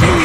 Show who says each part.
Speaker 1: and